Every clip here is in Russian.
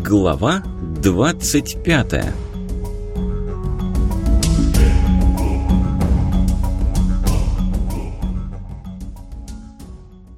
Глава 25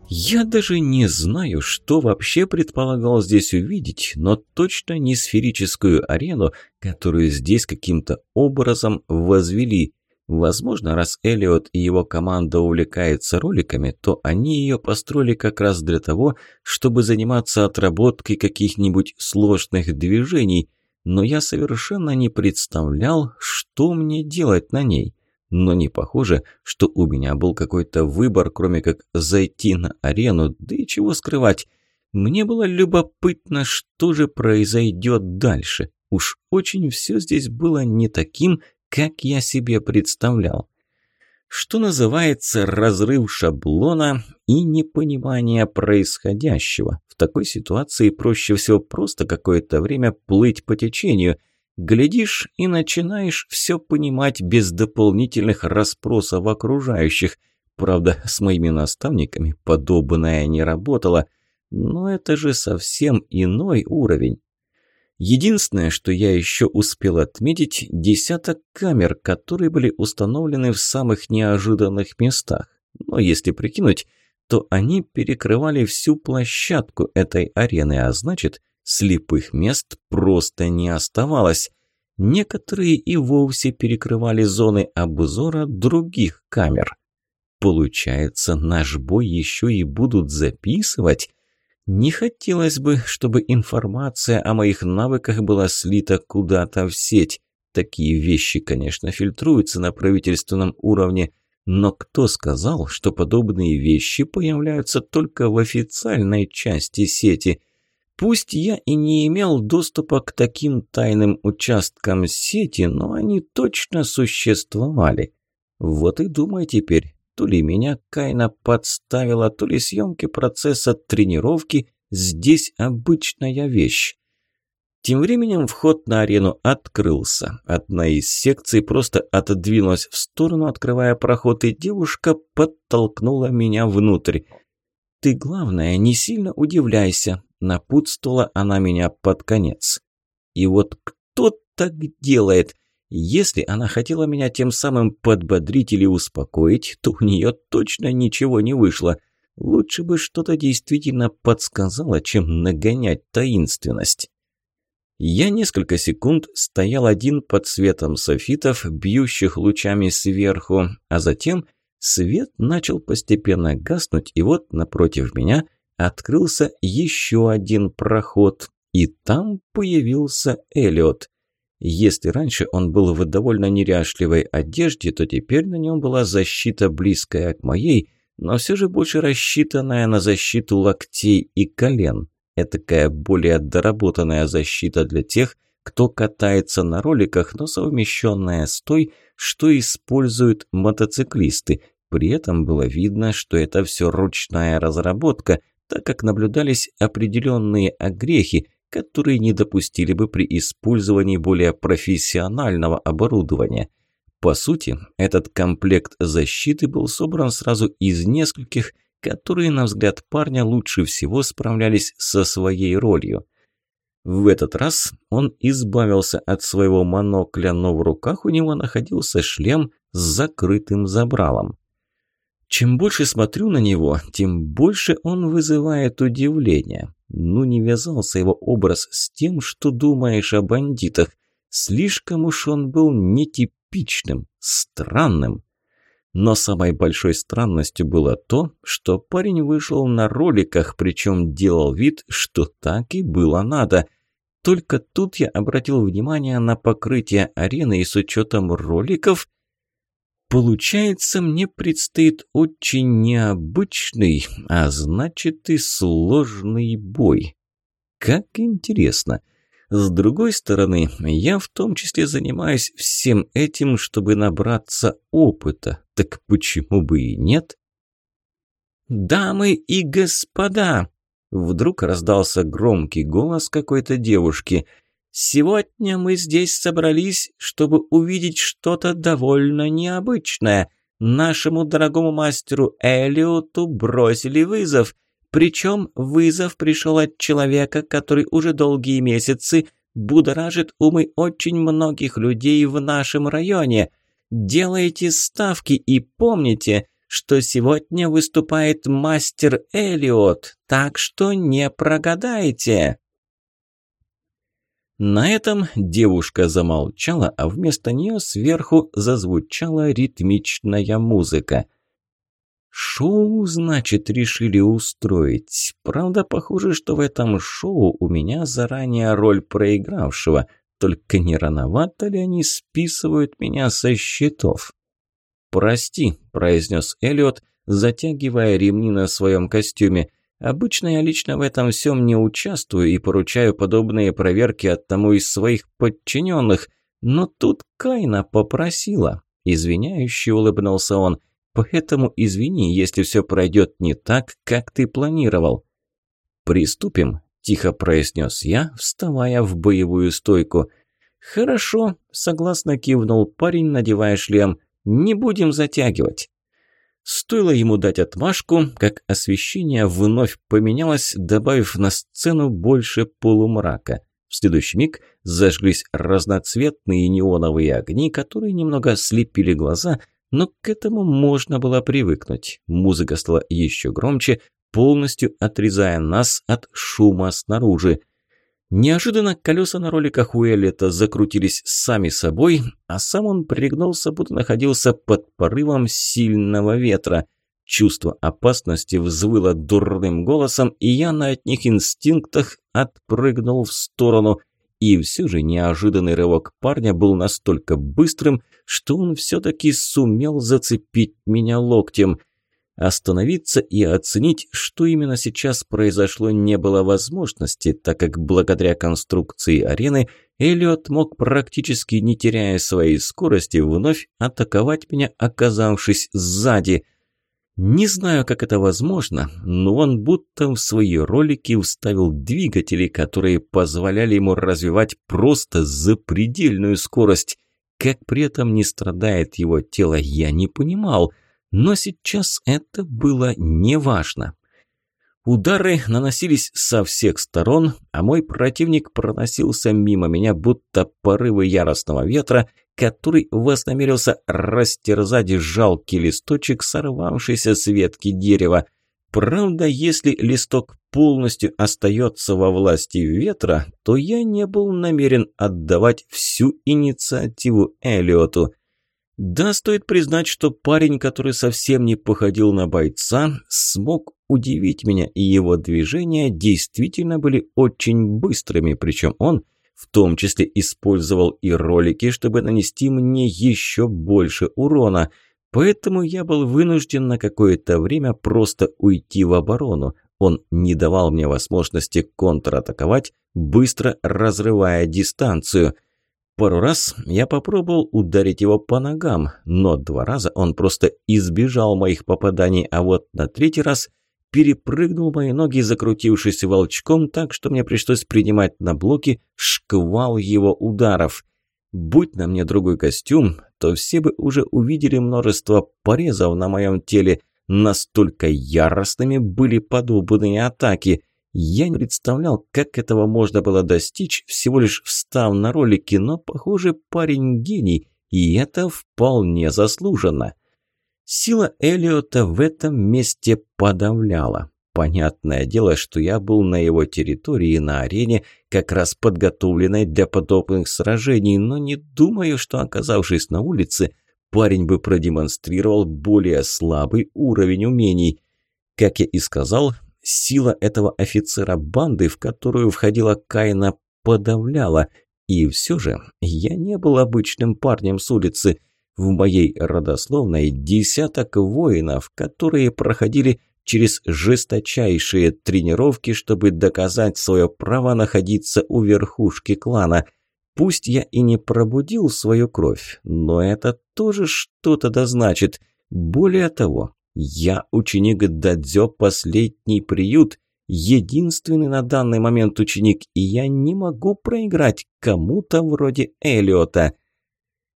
Я даже не знаю, что вообще предполагал здесь увидеть, но точно не сферическую арену, которую здесь каким-то образом возвели. Возможно, раз Элиот и его команда увлекаются роликами, то они ее построили как раз для того, чтобы заниматься отработкой каких-нибудь сложных движений, но я совершенно не представлял, что мне делать на ней. Но не похоже, что у меня был какой-то выбор, кроме как зайти на арену, да и чего скрывать. Мне было любопытно, что же произойдет дальше. Уж очень все здесь было не таким, как я себе представлял. Что называется разрыв шаблона и непонимание происходящего. В такой ситуации проще всего просто какое-то время плыть по течению. Глядишь и начинаешь все понимать без дополнительных расспросов окружающих. Правда, с моими наставниками подобное не работало. Но это же совсем иной уровень. Единственное, что я еще успел отметить, десяток камер, которые были установлены в самых неожиданных местах. Но если прикинуть, то они перекрывали всю площадку этой арены, а значит, слепых мест просто не оставалось. Некоторые и вовсе перекрывали зоны обзора других камер. Получается, наш бой еще и будут записывать? Не хотелось бы, чтобы информация о моих навыках была слита куда-то в сеть. Такие вещи, конечно, фильтруются на правительственном уровне, но кто сказал, что подобные вещи появляются только в официальной части сети? Пусть я и не имел доступа к таким тайным участкам сети, но они точно существовали. Вот и думай теперь, то ли меня Кайна подставила, то ли съемки процесса тренировки здесь обычная вещь. Тем временем вход на арену открылся. Одна из секций просто отодвинулась в сторону, открывая проход, и девушка подтолкнула меня внутрь. «Ты, главное, не сильно удивляйся», – напутствовала она меня под конец. «И вот кто так делает?» Если она хотела меня тем самым подбодрить или успокоить, то у нее точно ничего не вышло. Лучше бы что-то действительно подсказало, чем нагонять таинственность. Я несколько секунд стоял один под светом софитов, бьющих лучами сверху, а затем свет начал постепенно гаснуть, и вот напротив меня открылся еще один проход, и там появился Эллиот. Если раньше он был в довольно неряшливой одежде, то теперь на нем была защита близкая к моей, но все же больше рассчитанная на защиту локтей и колен. Этакая более доработанная защита для тех, кто катается на роликах, но совмещенная с той, что используют мотоциклисты. При этом было видно, что это все ручная разработка, так как наблюдались определенные огрехи, которые не допустили бы при использовании более профессионального оборудования. По сути, этот комплект защиты был собран сразу из нескольких, которые, на взгляд парня, лучше всего справлялись со своей ролью. В этот раз он избавился от своего монокля, но в руках у него находился шлем с закрытым забралом. Чем больше смотрю на него, тем больше он вызывает удивление. Ну не вязался его образ с тем, что думаешь о бандитах. Слишком уж он был нетипичным, странным. Но самой большой странностью было то, что парень вышел на роликах, причем делал вид, что так и было надо. Только тут я обратил внимание на покрытие арены и с учетом роликов Получается, мне предстоит очень необычный, а значит и сложный бой. Как интересно. С другой стороны, я в том числе занимаюсь всем этим, чтобы набраться опыта. Так почему бы и нет? «Дамы и господа!» Вдруг раздался громкий голос какой-то девушки – Сегодня мы здесь собрались, чтобы увидеть что-то довольно необычное. Нашему дорогому мастеру Элиоту бросили вызов. Причем вызов пришел от человека, который уже долгие месяцы будоражит умы очень многих людей в нашем районе. Делайте ставки и помните, что сегодня выступает мастер Элиот, так что не прогадайте. На этом девушка замолчала, а вместо нее сверху зазвучала ритмичная музыка. Шоу, значит, решили устроить. Правда, похоже, что в этом шоу у меня заранее роль проигравшего. Только не рановато ли они списывают меня со счетов? «Прости», – произнес Эллиот, затягивая ремни на своем костюме. «Обычно я лично в этом всем не участвую и поручаю подобные проверки одному из своих подчиненных, но тут Кайна попросила». Извиняюще улыбнулся он – Поэтому извини, если все пройдет не так, как ты планировал». «Приступим», – тихо произнес я, вставая в боевую стойку. «Хорошо», – согласно кивнул парень, надевая шлем. «Не будем затягивать». Стоило ему дать отмашку, как освещение вновь поменялось, добавив на сцену больше полумрака. В следующий миг зажглись разноцветные неоновые огни, которые немного слепили глаза – но к этому можно было привыкнуть. Музыка стала еще громче, полностью отрезая нас от шума снаружи. Неожиданно колеса на роликах у Эллиота закрутились сами собой, а сам он пригнулся, будто находился под порывом сильного ветра. Чувство опасности взвыло дурным голосом, и я на одних инстинктах отпрыгнул в сторону – и все же неожиданный рывок парня был настолько быстрым, что он все-таки сумел зацепить меня локтем. Остановиться и оценить, что именно сейчас произошло, не было возможности, так как благодаря конструкции арены Эллиот мог практически не теряя своей скорости вновь атаковать меня, оказавшись сзади – не знаю, как это возможно, но он будто в свои ролики вставил двигатели, которые позволяли ему развивать просто запредельную скорость. Как при этом не страдает его тело, я не понимал, но сейчас это было неважно. Удары наносились со всех сторон, а мой противник проносился мимо меня, будто порывы яростного ветра, который вознамерился растерзать жалкий листочек, сорвавшийся с ветки дерева. Правда, если листок полностью остается во власти ветра, то я не был намерен отдавать всю инициативу Элиоту. Да, стоит признать, что парень, который совсем не походил на бойца, смог удивить меня, и его движения действительно были очень быстрыми, причем он в том числе использовал и ролики, чтобы нанести мне еще больше урона. Поэтому я был вынужден на какое-то время просто уйти в оборону. Он не давал мне возможности контратаковать, быстро разрывая дистанцию. Пару раз я попробовал ударить его по ногам, но два раза он просто избежал моих попаданий, а вот на третий раз перепрыгнул мои ноги, закрутившись волчком, так что мне пришлось принимать на блоки шквал его ударов. Будь на мне другой костюм, то все бы уже увидели множество порезов на моем теле, настолько яростными были подобные атаки – я не представлял, как этого можно было достичь, всего лишь встав на ролики, но, похоже, парень гений, и это вполне заслуженно. Сила Элиота в этом месте подавляла. Понятное дело, что я был на его территории, на арене, как раз подготовленной для подобных сражений, но не думаю, что, оказавшись на улице, парень бы продемонстрировал более слабый уровень умений. Как я и сказал, Сила этого офицера банды, в которую входила Кайна, подавляла. И все же я не был обычным парнем с улицы. В моей родословной десяток воинов, которые проходили через жесточайшие тренировки, чтобы доказать свое право находиться у верхушки клана. Пусть я и не пробудил свою кровь, но это тоже что-то да значит. Более того, я ученик Дадзё «Последний приют», единственный на данный момент ученик, и я не могу проиграть кому-то вроде Элиота.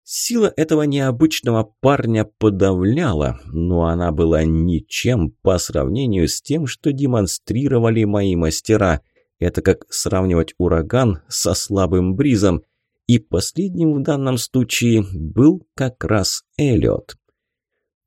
Сила этого необычного парня подавляла, но она была ничем по сравнению с тем, что демонстрировали мои мастера. Это как сравнивать ураган со слабым бризом. И последним в данном случае был как раз Эллиот.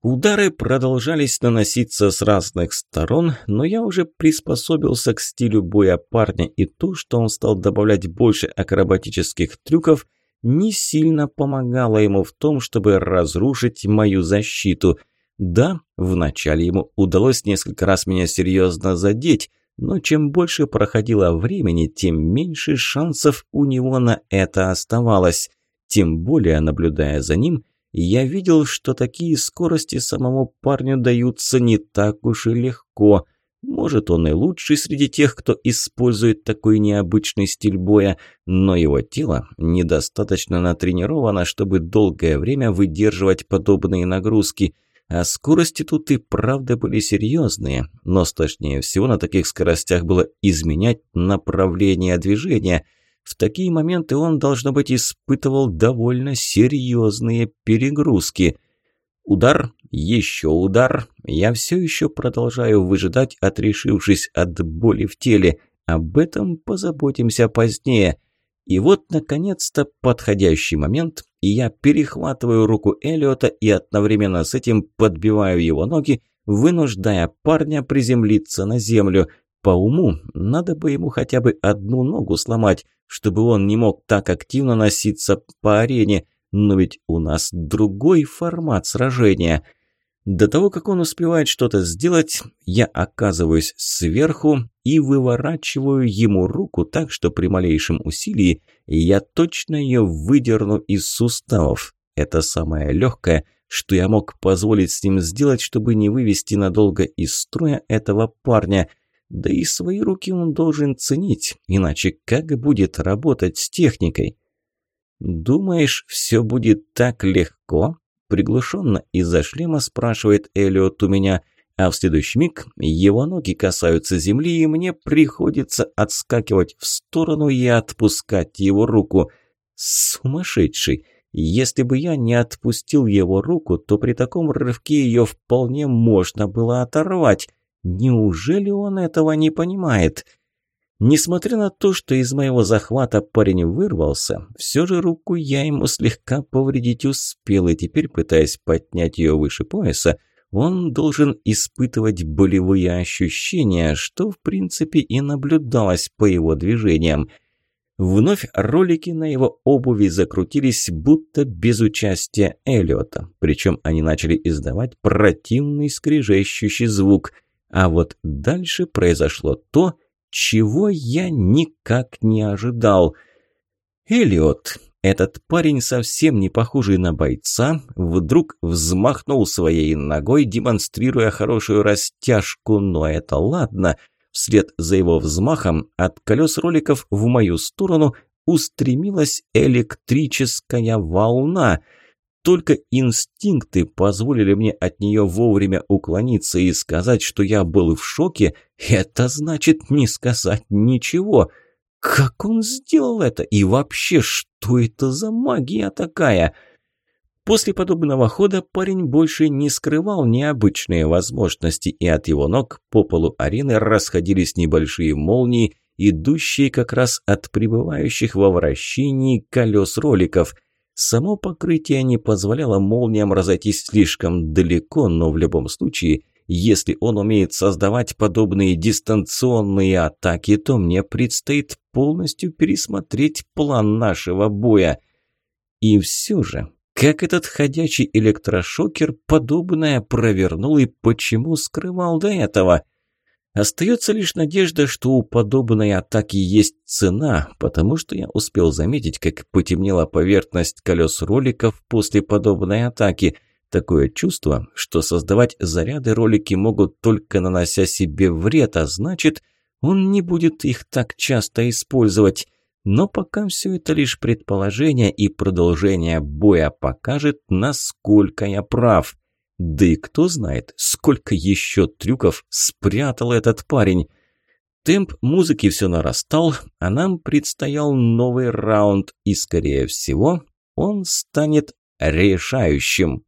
Удары продолжались наноситься с разных сторон, но я уже приспособился к стилю боя парня, и то, что он стал добавлять больше акробатических трюков – не сильно помогало ему в том, чтобы разрушить мою защиту. Да, вначале ему удалось несколько раз меня серьезно задеть, но чем больше проходило времени, тем меньше шансов у него на это оставалось. Тем более, наблюдая за ним, я видел, что такие скорости самому парню даются не так уж и легко – может, он и лучший среди тех, кто использует такой необычный стиль боя, но его тело недостаточно натренировано, чтобы долгое время выдерживать подобные нагрузки. А скорости тут и правда были серьезные, но страшнее всего на таких скоростях было изменять направление движения. В такие моменты он, должно быть, испытывал довольно серьезные перегрузки – Удар, еще удар. Я все еще продолжаю выжидать, отрешившись от боли в теле. Об этом позаботимся позднее. И вот, наконец-то, подходящий момент, и я перехватываю руку Эллиота и одновременно с этим подбиваю его ноги, вынуждая парня приземлиться на землю. По уму, надо бы ему хотя бы одну ногу сломать, чтобы он не мог так активно носиться по арене, но ведь у нас другой формат сражения. До того, как он успевает что-то сделать, я оказываюсь сверху и выворачиваю ему руку так, что при малейшем усилии я точно ее выдерну из суставов. Это самое легкое, что я мог позволить с ним сделать, чтобы не вывести надолго из строя этого парня. Да и свои руки он должен ценить, иначе как будет работать с техникой? «Думаешь, все будет так легко?» Приглушенно из-за шлема спрашивает Эллиот у меня, а в следующий миг его ноги касаются земли, и мне приходится отскакивать в сторону и отпускать его руку. Сумасшедший! Если бы я не отпустил его руку, то при таком рывке ее вполне можно было оторвать. Неужели он этого не понимает?» Несмотря на то, что из моего захвата парень вырвался, все же руку я ему слегка повредить успел, и теперь, пытаясь поднять ее выше пояса, он должен испытывать болевые ощущения, что в принципе и наблюдалось по его движениям. Вновь ролики на его обуви закрутились, будто без участия Эллиота, причем они начали издавать противный скрежещущий звук. А вот дальше произошло то, чего я никак не ожидал. Элиот, этот парень, совсем не похожий на бойца, вдруг взмахнул своей ногой, демонстрируя хорошую растяжку, но это ладно. Вслед за его взмахом от колес роликов в мою сторону устремилась электрическая волна – только инстинкты позволили мне от нее вовремя уклониться и сказать, что я был в шоке, это значит не сказать ничего. Как он сделал это? И вообще, что это за магия такая? После подобного хода парень больше не скрывал необычные возможности, и от его ног по полу арены расходились небольшие молнии, идущие как раз от пребывающих во вращении колес роликов – Само покрытие не позволяло молниям разойтись слишком далеко, но в любом случае, если он умеет создавать подобные дистанционные атаки, то мне предстоит полностью пересмотреть план нашего боя. И все же, как этот ходячий электрошокер подобное провернул и почему скрывал до этого? Остается лишь надежда, что у подобной атаки есть цена, потому что я успел заметить, как потемнела поверхность колес роликов после подобной атаки. Такое чувство, что создавать заряды ролики могут только нанося себе вред, а значит, он не будет их так часто использовать. Но пока все это лишь предположение и продолжение боя покажет, насколько я прав. Да и кто знает, сколько еще трюков спрятал этот парень. Темп музыки все нарастал, а нам предстоял новый раунд, и, скорее всего, он станет решающим.